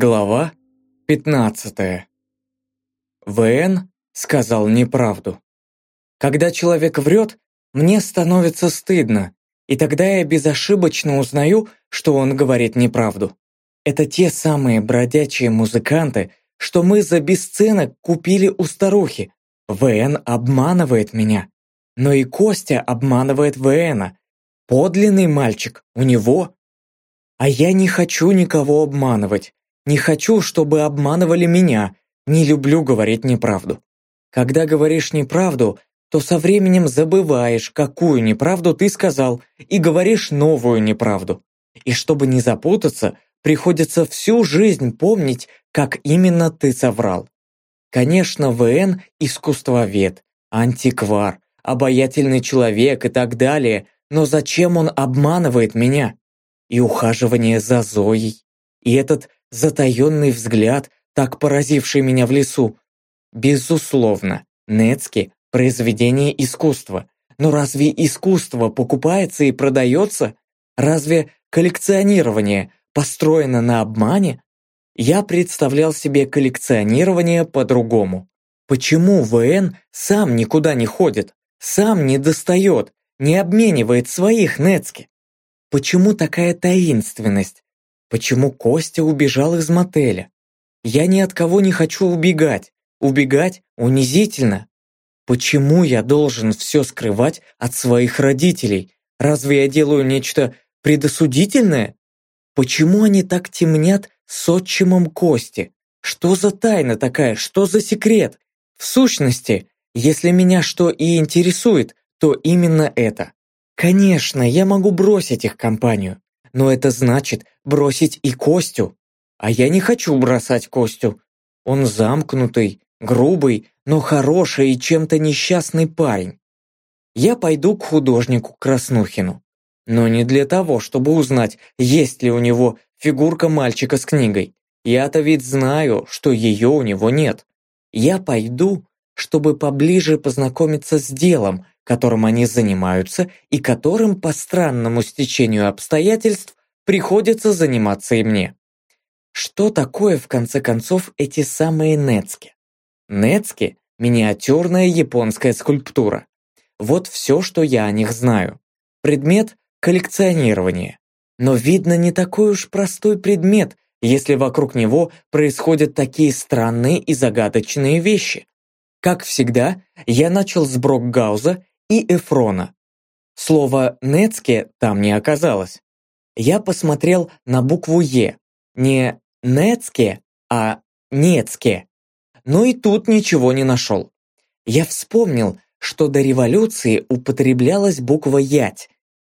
Глава 15. ВН сказал неправду. Когда человек врет, мне становится стыдно, и тогда я безошибочно узнаю, что он говорит неправду. Это те самые бродячие музыканты, что мы за бесценок купили у старухи. ВН обманывает меня. Но и Костя обманывает ВНа. Подлинный мальчик, у него. А я не хочу никого обманывать. Не хочу, чтобы обманывали меня. Не люблю говорить неправду. Когда говоришь неправду, то со временем забываешь, какую неправду ты сказал, и говоришь новую неправду. И чтобы не запутаться, приходится всю жизнь помнить, как именно ты соврал. Конечно, ВН – искусствовед, антиквар, обаятельный человек и так далее, но зачем он обманывает меня? И ухаживание за Зоей, и этот затаенный взгляд, так поразивший меня в лесу. Безусловно, Нецки – произведение искусства. Но разве искусство покупается и продается? Разве коллекционирование построено на обмане? Я представлял себе коллекционирование по-другому. Почему ВН сам никуда не ходит, сам не достает, не обменивает своих Нецки? Почему такая таинственность, Почему Костя убежал из мотеля? Я ни от кого не хочу убегать. Убегать унизительно. Почему я должен все скрывать от своих родителей? Разве я делаю нечто предосудительное? Почему они так темнят с отчимом Кости? Что за тайна такая? Что за секрет? В сущности, если меня что и интересует, то именно это. Конечно, я могу бросить их компанию но это значит бросить и Костю. А я не хочу бросать Костю. Он замкнутый, грубый, но хороший и чем-то несчастный парень. Я пойду к художнику Краснухину. Но не для того, чтобы узнать, есть ли у него фигурка мальчика с книгой. Я-то ведь знаю, что ее у него нет. Я пойду, чтобы поближе познакомиться с делом, которым они занимаются и которым по странному стечению обстоятельств приходится заниматься и мне. Что такое, в конце концов, эти самые нецки? Нецки – миниатюрная японская скульптура. Вот все, что я о них знаю. Предмет – коллекционирование. Но видно не такой уж простой предмет, если вокруг него происходят такие странные и загадочные вещи. Как всегда, я начал с Брокгауза и Эфрона. Слово «нецке» там не оказалось. Я посмотрел на букву «Е». Не «нецке», а «нецке». Но и тут ничего не нашел. Я вспомнил, что до революции употреблялась буква «ять».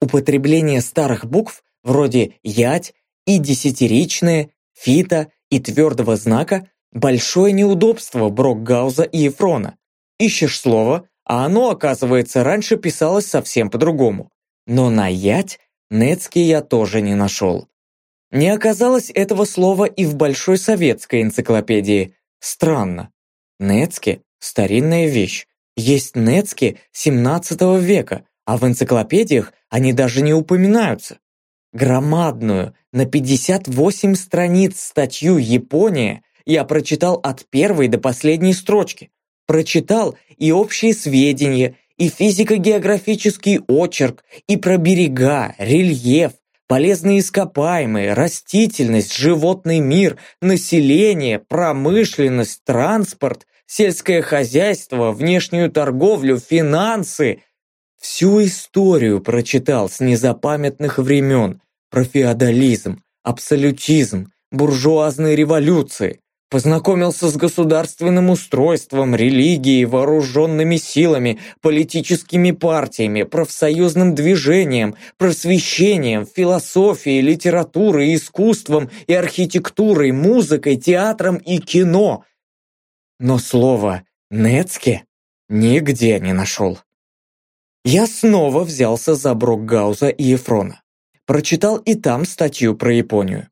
Употребление старых букв вроде «ять» и десятиричное, фита и твердого знака – большое неудобство Брокгауза и Ефрона. Ищешь слово, а оно, оказывается, раньше писалось совсем по-другому. Но на «ять» Нецкий я тоже не нашел. Не оказалось этого слова и в Большой советской энциклопедии. Странно. Нецки – старинная вещь. Есть Нецки 17 века, а в энциклопедиях они даже не упоминаются. Громадную, на 58 страниц статью «Япония» я прочитал от первой до последней строчки прочитал и общие сведения, и физико-географический очерк, и про берега, рельеф, полезные ископаемые, растительность, животный мир, население, промышленность, транспорт, сельское хозяйство, внешнюю торговлю, финансы. Всю историю прочитал с незапамятных времен про феодализм, абсолютизм, буржуазные революции, Познакомился с государственным устройством, религией, вооруженными силами, политическими партиями, профсоюзным движением, просвещением, философией, литературой, искусством и архитектурой, музыкой, театром и кино. Но слово «нецке» нигде не нашел. Я снова взялся за Брокгауза и Ефрона. Прочитал и там статью про Японию.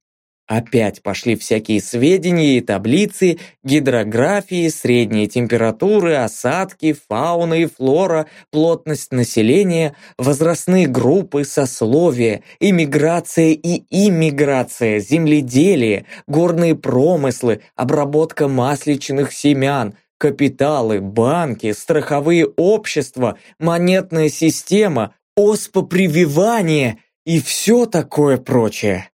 Опять пошли всякие сведения и таблицы, гидрографии, средние температуры, осадки, фауна и флора, плотность населения, возрастные группы, сословия, иммиграция и иммиграция, земледелие, горные промыслы, обработка масличных семян, капиталы, банки, страховые общества, монетная система, оспопрививание и все такое прочее.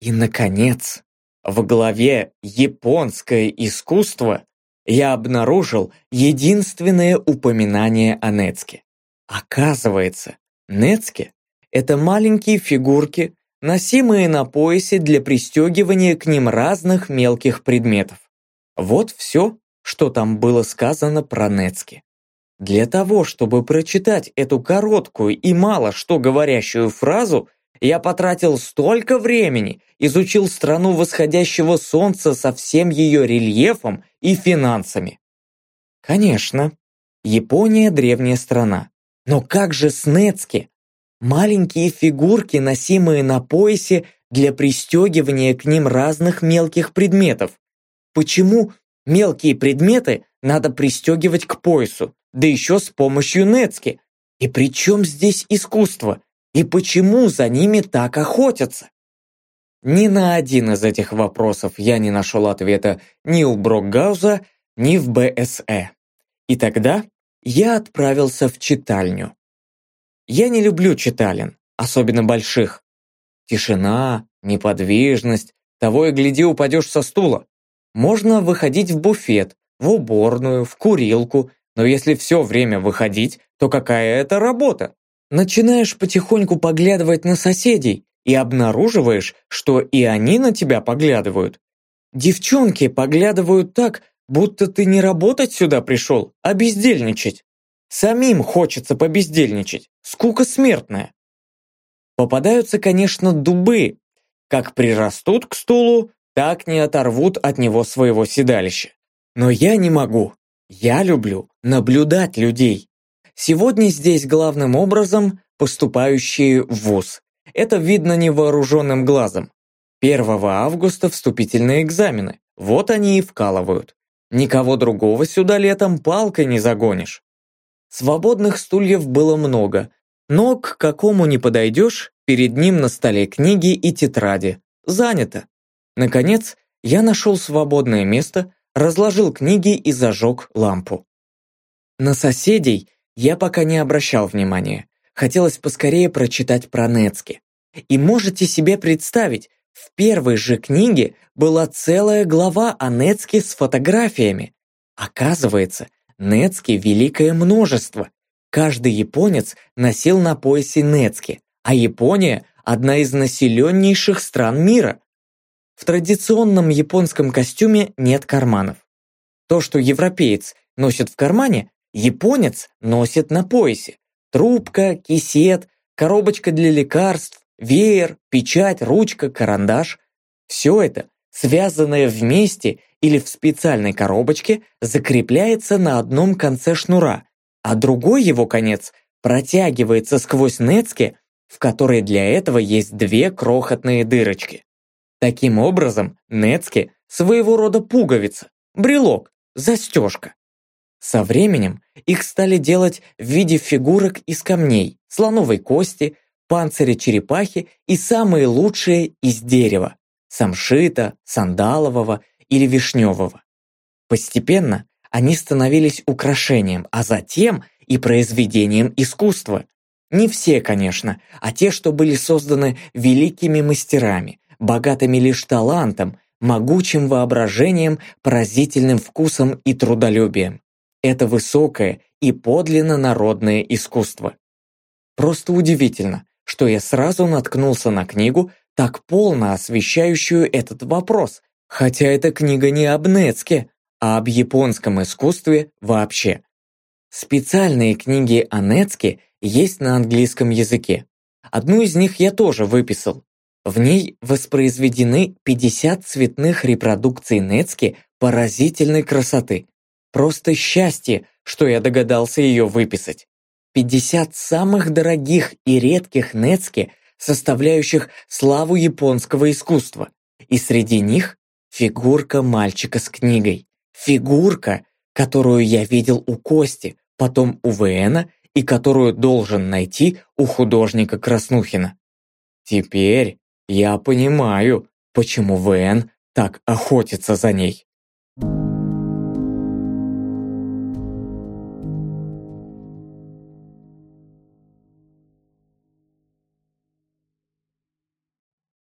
И, наконец, в главе «Японское искусство» я обнаружил единственное упоминание о Нецке. Оказывается, Нецке – это маленькие фигурки, носимые на поясе для пристегивания к ним разных мелких предметов. Вот все, что там было сказано про Нецке. Для того, чтобы прочитать эту короткую и мало что говорящую фразу – я потратил столько времени, изучил страну восходящего солнца со всем ее рельефом и финансами. Конечно, Япония древняя страна. Но как же Снецки? Маленькие фигурки, носимые на поясе для пристегивания к ним разных мелких предметов. Почему мелкие предметы надо пристегивать к поясу, да еще с помощью Нецки? И при чем здесь искусство? И почему за ними так охотятся? Ни на один из этих вопросов я не нашел ответа ни у Брокгауза, ни в БСЭ. И тогда я отправился в читальню. Я не люблю читален, особенно больших. Тишина, неподвижность, того и гляди упадешь со стула. Можно выходить в буфет, в уборную, в курилку, но если все время выходить, то какая это работа? Начинаешь потихоньку поглядывать на соседей и обнаруживаешь, что и они на тебя поглядывают. Девчонки поглядывают так, будто ты не работать сюда пришел, а бездельничать. Самим хочется побездельничать, скука смертная. Попадаются, конечно, дубы. Как прирастут к стулу, так не оторвут от него своего седалища. Но я не могу. Я люблю наблюдать людей. Сегодня здесь главным образом поступающие в ВУЗ. Это видно невооруженным глазом. 1 августа вступительные экзамены. Вот они и вкалывают. Никого другого сюда летом палкой не загонишь. Свободных стульев было много, но к какому не подойдешь, перед ним на столе книги и тетради. Занято. Наконец, я нашел свободное место, разложил книги и зажег лампу. На соседей я пока не обращал внимания. Хотелось поскорее прочитать про Нецки. И можете себе представить, в первой же книге была целая глава о Нецке с фотографиями. Оказывается, Нецки великое множество. Каждый японец носил на поясе Нецки, а Япония – одна из населеннейших стран мира. В традиционном японском костюме нет карманов. То, что европеец носит в кармане, Японец носит на поясе. Трубка, кисет, коробочка для лекарств, веер, печать, ручка, карандаш. Все это, связанное вместе или в специальной коробочке, закрепляется на одном конце шнура, а другой его конец протягивается сквозь нецки, в которой для этого есть две крохотные дырочки. Таким образом, нецки – своего рода пуговица, брелок, застежка. Со временем их стали делать в виде фигурок из камней, слоновой кости, панциря черепахи и самые лучшие из дерева – самшита, сандалового или вишневого. Постепенно они становились украшением, а затем и произведением искусства. Не все, конечно, а те, что были созданы великими мастерами, богатыми лишь талантом, могучим воображением, поразительным вкусом и трудолюбием. Это высокое и подлинно народное искусство. Просто удивительно, что я сразу наткнулся на книгу, так полно освещающую этот вопрос, хотя эта книга не об Нецке, а об японском искусстве вообще. Специальные книги о Нецке есть на английском языке. Одну из них я тоже выписал. В ней воспроизведены 50 цветных репродукций Нецки поразительной красоты. Просто счастье, что я догадался ее выписать. 50 самых дорогих и редких нецки, составляющих славу японского искусства. и среди них фигурка мальчика с книгой. Фигурка, которую я видел у Кости, потом у ВНа и которую должен найти у художника Краснухина. Теперь я понимаю, почему ВН так охотится за ней.